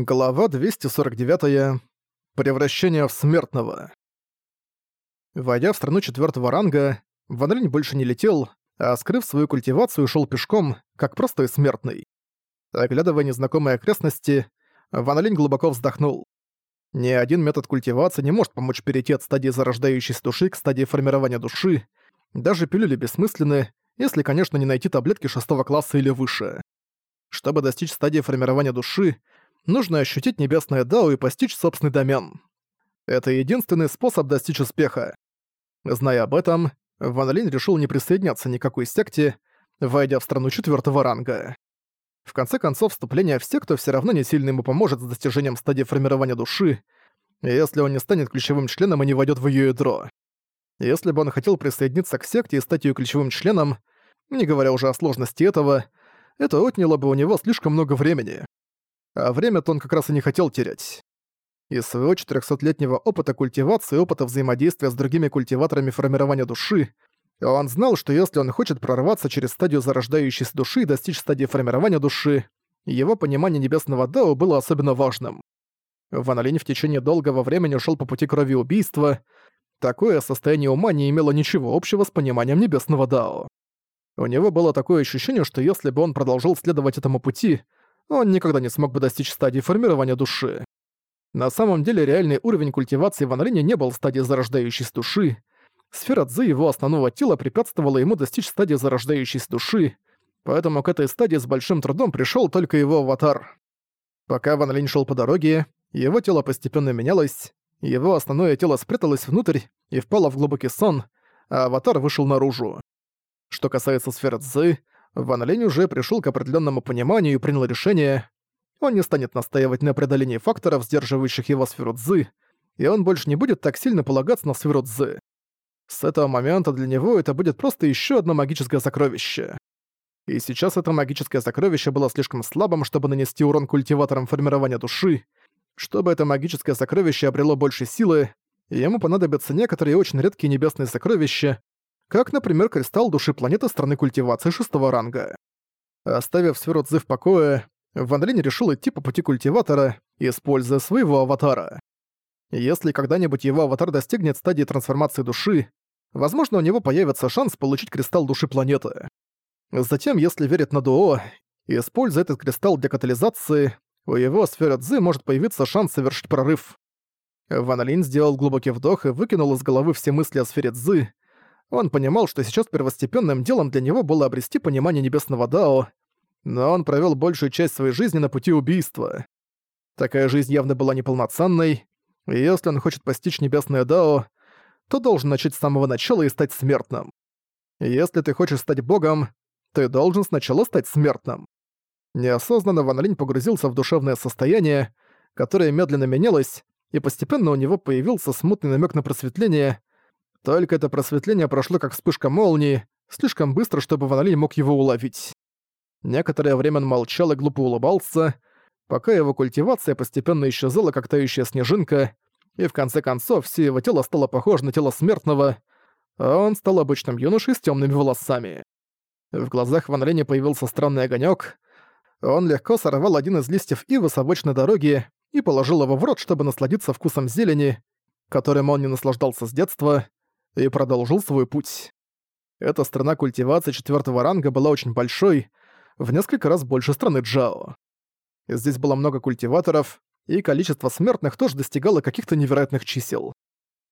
Глава 249. Превращение в смертного. Войдя в страну четвертого ранга, Ван больше не летел, а, скрыв свою культивацию, шел пешком, как простой смертный. Оглядывая незнакомые окрестности, Ван глубоко вздохнул. Ни один метод культивации не может помочь перейти от стадии зарождающейся души к стадии формирования души. Даже пилюли бессмысленны, если, конечно, не найти таблетки шестого класса или выше. Чтобы достичь стадии формирования души, нужно ощутить небесное Дао и постичь собственный домен. Это единственный способ достичь успеха. Зная об этом, Ван Линь решил не присоединяться ни к какой секте, войдя в страну четвертого ранга. В конце концов, вступление в секту все равно не сильно ему поможет с достижением стадии формирования души, если он не станет ключевым членом и не войдет в ее ядро. Если бы он хотел присоединиться к секте и стать ее ключевым членом, не говоря уже о сложности этого, это отняло бы у него слишком много времени а время-то он как раз и не хотел терять. Из своего 400-летнего опыта культивации и опыта взаимодействия с другими культиваторами формирования души, он знал, что если он хочет прорваться через стадию зарождающейся души и достичь стадии формирования души, его понимание небесного Дао было особенно важным. Ван Линь в течение долгого времени ушел по пути крови убийства. Такое состояние ума не имело ничего общего с пониманием небесного Дао. У него было такое ощущение, что если бы он продолжил следовать этому пути, он никогда не смог бы достичь стадии формирования души. На самом деле реальный уровень культивации Ван Линя не был стадией зарождающейся души. Сфера Цзы его основного тела препятствовала ему достичь стадии зарождающейся души, поэтому к этой стадии с большим трудом пришел только его аватар. Пока Ван Линь шел по дороге, его тело постепенно менялось, его основное тело спряталось внутрь и впало в глубокий сон, а аватар вышел наружу. Что касается сферы Цзы, Ван Лень уже пришел к определенному пониманию и принял решение. Он не станет настаивать на преодолении факторов, сдерживающих его сферу Цзы, и он больше не будет так сильно полагаться на сферу Цзы. С этого момента для него это будет просто еще одно магическое сокровище. И сейчас это магическое сокровище было слишком слабым, чтобы нанести урон культиваторам формирования души. Чтобы это магическое сокровище обрело больше силы, ему понадобятся некоторые очень редкие небесные сокровища, как, например, кристалл души планеты страны культивации шестого ранга. Оставив сферу Цзы в покое, Ван Линь решил идти по пути культиватора, используя своего аватара. Если когда-нибудь его аватар достигнет стадии трансформации души, возможно, у него появится шанс получить кристалл души планеты. Затем, если верить на Дуо, используя этот кристалл для катализации, у его сферы Цзы может появиться шанс совершить прорыв. Ван Линь сделал глубокий вдох и выкинул из головы все мысли о сфере Цзы, он понимал, что сейчас первостепенным делом для него было обрести понимание Небесного Дао, но он провёл большую часть своей жизни на пути убийства. Такая жизнь явно была неполноценной, и если он хочет постичь Небесное Дао, то должен начать с самого начала и стать смертным. Если ты хочешь стать богом, ты должен сначала стать смертным. Неосознанно Ван Линь погрузился в душевное состояние, которое медленно менялось, и постепенно у него появился смутный намек на просветление, только это просветление прошло как вспышка молнии, слишком быстро, чтобы Ван мог его уловить. Некоторое время он молчал и глупо улыбался, пока его культивация постепенно исчезала, как тающая снежинка, и в конце концов все его тело стало похоже на тело смертного, а он стал обычным юношей с темными волосами. В глазах Ван Лени появился странный огонек. Он легко сорвал один из листьев ивы с обычной дороги и положил его в рот, чтобы насладиться вкусом зелени, которым он не наслаждался с детства, и продолжил свой путь. Эта страна культивации четвертого ранга была очень большой, в несколько раз больше страны Джао. Здесь было много культиваторов, и количество смертных тоже достигало каких-то невероятных чисел.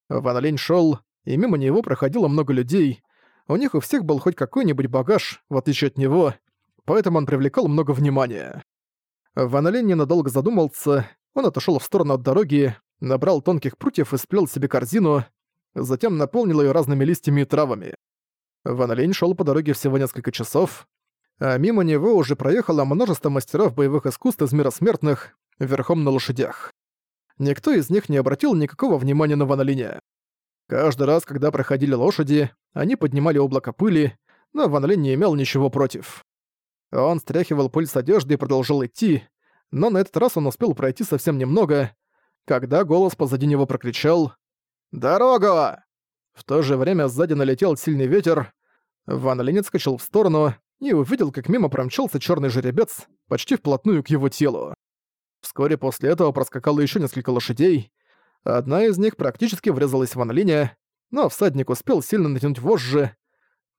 Ван Лень шёл, и мимо него проходило много людей. У них у всех был хоть какой-нибудь багаж, в отличие от него, поэтому он привлекал много внимания. Ван Лень ненадолго задумался, он отошёл в сторону от дороги, набрал тонких прутьев и сплел себе корзину, затем наполнил ее разными листьями и травами. Ван Линь шёл по дороге всего несколько часов, а мимо него уже проехало множество мастеров боевых искусств из мира смертных верхом на лошадях. Никто из них не обратил никакого внимания на Ван Линя. Каждый раз, когда проходили лошади, они поднимали облако пыли, но Ван Линь не имел ничего против. Он стряхивал пыль с одежды и продолжал идти, но на этот раз он успел пройти совсем немного, когда голос позади него прокричал «Дорогу!» В то же время сзади налетел сильный ветер. Ван Линь отскочил в сторону и увидел, как мимо промчался черный жеребец, почти вплотную к его телу. Вскоре после этого проскакало еще несколько лошадей. Одна из них практически врезалась в Ван Линя, но всадник успел сильно натянуть вожжи.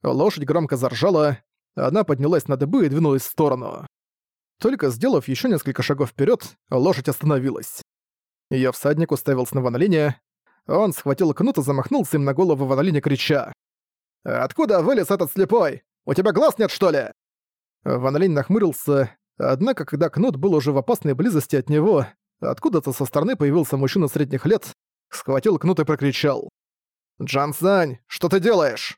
Лошадь громко заржала, она поднялась на дыбы и двинулась в сторону. Только сделав еще несколько шагов вперед, лошадь остановилась. Её всадник уставился на Ван Линя. Он схватил кнут и замахнулся им на голову Ван Линя, крича. «Откуда вылез этот слепой? У тебя глаз нет, что ли?» Ван Линь нахмурился, однако когда кнут был уже в опасной близости от него, откуда-то со стороны появился мужчина средних лет, схватил кнут и прокричал. «Джан Сань, что ты делаешь?»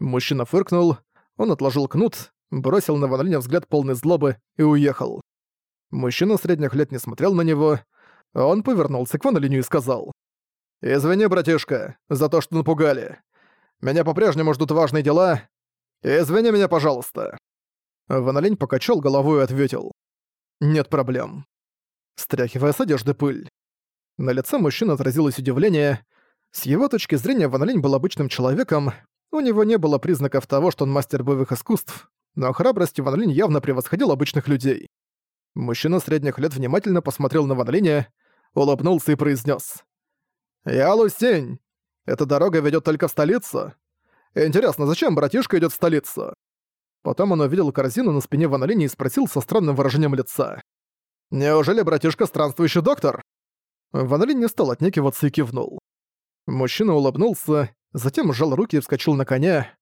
Мужчина фыркнул, он отложил кнут, бросил на Ван Линя взгляд полный злобы и уехал. Мужчина средних лет не смотрел на него, он повернулся к Ван Линю и сказал. «Извини, братишка, за то, что напугали. Меня по-прежнему ждут важные дела. Извини меня, пожалуйста». Ван Линь покачал головой и ответил. «Нет проблем». Стряхивая с одежды пыль. На лице мужчины отразилось удивление. С его точки зрения Ван Линь был обычным человеком, у него не было признаков того, что он мастер боевых искусств, но храбрость Ван Линь явно превосходил обычных людей. Мужчина средних лет внимательно посмотрел на Ван Линя, улыбнулся и произнес: «Я Лусень. Эта дорога ведет только в столицу. Интересно, зачем братишка идет в столицу?» Потом он увидел корзину на спине Ван и спросил со странным выражением лица. «Неужели братишка странствующий доктор?» Ван Линь не стал отнекиваться и кивнул. Мужчина улыбнулся, затем сжал руки и вскочил на коня.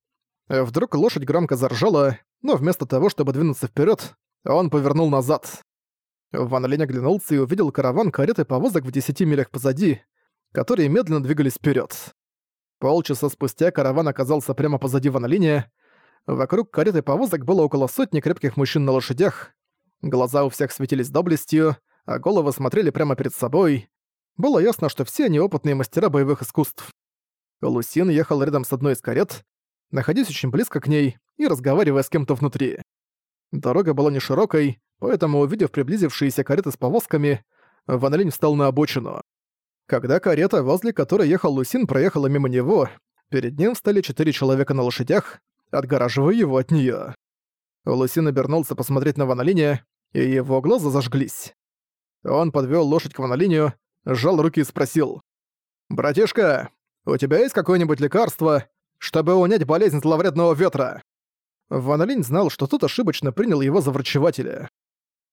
Вдруг лошадь громко заржала, но вместо того, чтобы двинуться вперед, он повернул назад. Ван Линь оглянулся и увидел караван карет и повозок в десяти милях позади, которые медленно двигались вперед. Полчаса спустя караван оказался прямо позади Ван Линя. Вокруг карет и повозок было около сотни крепких мужчин на лошадях. Глаза у всех светились доблестью, а головы смотрели прямо перед собой. Было ясно, что все они опытные мастера боевых искусств. Лусин ехал рядом с одной из карет, находясь очень близко к ней и разговаривая с кем-то внутри. Дорога была не широкой, поэтому, увидев приблизившиеся кареты с повозками, Ван встал на обочину. Когда карета, возле которой ехал Лусин, проехала мимо него, перед ним встали четыре человека на лошадях, отгораживая его от неё. Лусин обернулся посмотреть на Ван Линя, и его глаза зажглись. Он подвёл лошадь к Ван Линю, сжал руки и спросил. «Братишка, у тебя есть какое-нибудь лекарство, чтобы унять болезнь зловредного ветра?» Ван Линь знал, что тот ошибочно принял его за врачевателя.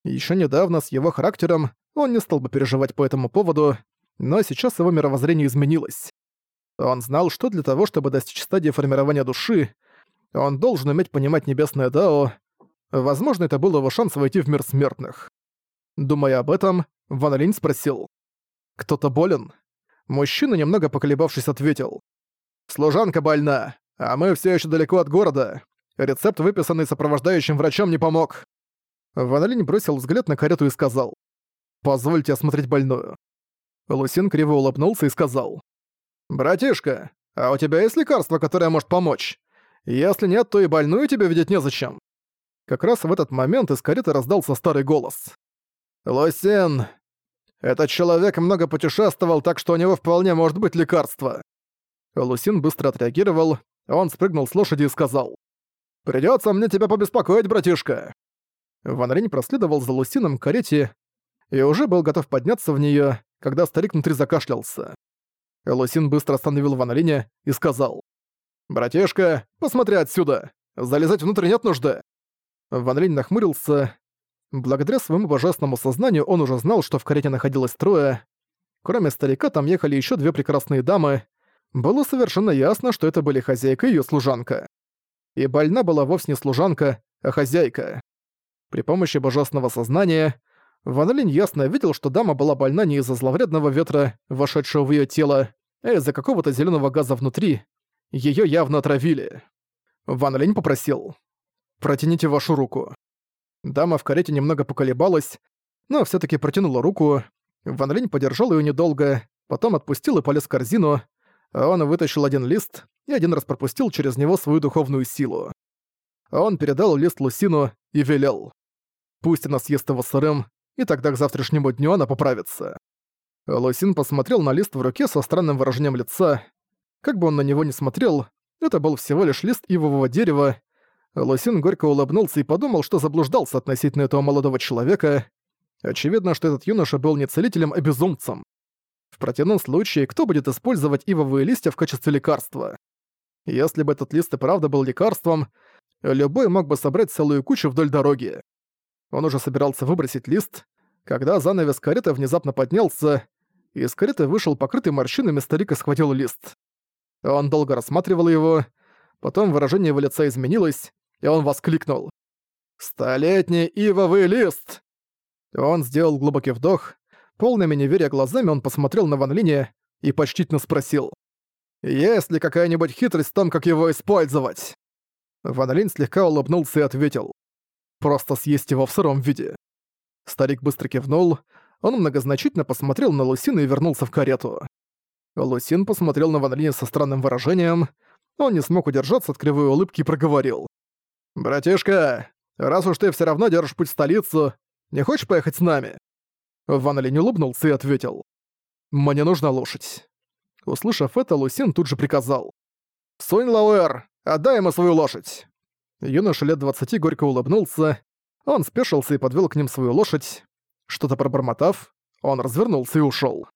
Еще недавно с его характером он не стал бы переживать по этому поводу, но сейчас его мировоззрение изменилось. Он знал, что для того, чтобы достичь стадии формирования души, он должен уметь понимать небесное Дао. Возможно, это был его шанс войти в мир смертных. Думая об этом, Ван Линь спросил. «Кто-то болен?» Мужчина, немного поколебавшись, ответил. «Служанка больна, а мы все еще далеко от города. Рецепт, выписанный сопровождающим врачом, не помог». Ван бросил взгляд на карету и сказал. «Позвольте осмотреть больную». Лусин криво улыбнулся и сказал. «Братишка, а у тебя есть лекарство, которое может помочь? Если нет, то и больную тебе видеть незачем». Как раз в этот момент из кареты раздался старый голос. «Лусин, этот человек много путешествовал, так что у него вполне может быть лекарство». Лусин быстро отреагировал, он спрыгнул с лошади и сказал. «Придётся мне тебя побеспокоить, братишка». Ван Рень проследовал за Лусином к карете и уже был готов подняться в неё, когда старик внутри закашлялся. Лусин быстро остановил Ван Линя и сказал. «Братишка, посмотри отсюда! Залезать внутрь нет нужды!» Ван Линь нахмурился. Благодаря своему божественному сознанию он уже знал, что в карете находилось трое. Кроме старика там ехали еще две прекрасные дамы. Было совершенно ясно, что это были хозяйка и её служанка. И больна была вовсе не служанка, а хозяйка. При помощи божественного сознания Ван Линь ясно видел, что дама была больна не из-за зловредного ветра, вошедшего в её тело, а из-за какого-то зелёного газа внутри. Её явно отравили. Ван Линь попросил. «Протяните вашу руку». Дама в карете немного поколебалась, но всё-таки протянула руку. Ван Линь подержал её недолго, потом отпустил и полез в корзину. Он вытащил один лист и один раз пропустил через него свою духовную силу. Он передал лист Лусину и велел. «Пусть она съест его сырым, и тогда к завтрашнему дню она поправится». Лусин посмотрел на лист в руке со странным выражением лица. Как бы он на него ни смотрел, это был всего лишь лист ивового дерева. Лусин горько улыбнулся и подумал, что заблуждался относительно этого молодого человека. Очевидно, что этот юноша был не целителем, а безумцем. В противном случае, кто будет использовать ивовые листья в качестве лекарства? Если бы этот лист и правда был лекарством, любой мог бы собрать целую кучу вдоль дороги. Он уже собирался выбросить лист, когда занавес кареты внезапно поднялся, и из кареты вышел покрытый морщинами старик и схватил лист. Он долго рассматривал его, потом выражение его лица изменилось, и он воскликнул. «Столетний ивовый лист!» Он сделал глубокий вдох, полными неверия глазами он посмотрел на Ван Линя и почтительно спросил. «Есть ли какая-нибудь хитрость в том, как его использовать?» Ван Линь слегка улыбнулся и ответил. «Просто съесть его в сыром виде». Старик быстро кивнул, он многозначительно посмотрел на Лусина и вернулся в карету. Лусин посмотрел на Ван Линя со странным выражением, он не смог удержаться от кривой улыбки и проговорил. «Братишка, раз уж ты все равно держишь путь в столицу, не хочешь поехать с нами?» Ван Линь улыбнулся и ответил. «Мне нужна лошадь». Услышав это, Лусин тут же приказал. «Сунь Лауэр, отдай ему свою лошадь!» Юноша лет двадцати горько улыбнулся, он спешился и подвел к ним свою лошадь. Что-то пробормотав, он развернулся и ушел.